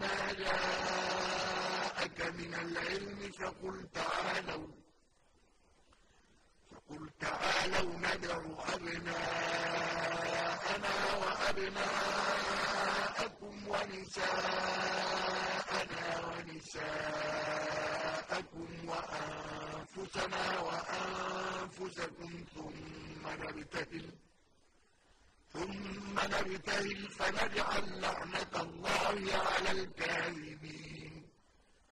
ما جاءك من العلم فقل تعالوا فقل تعالوا ندع أبناءنا وأبناءكم ونساءنا ونساءكم وأنفسنا وأنفسكم ثم نبتهل ثم نبتهل فنجعل لعنة على الكاذبين.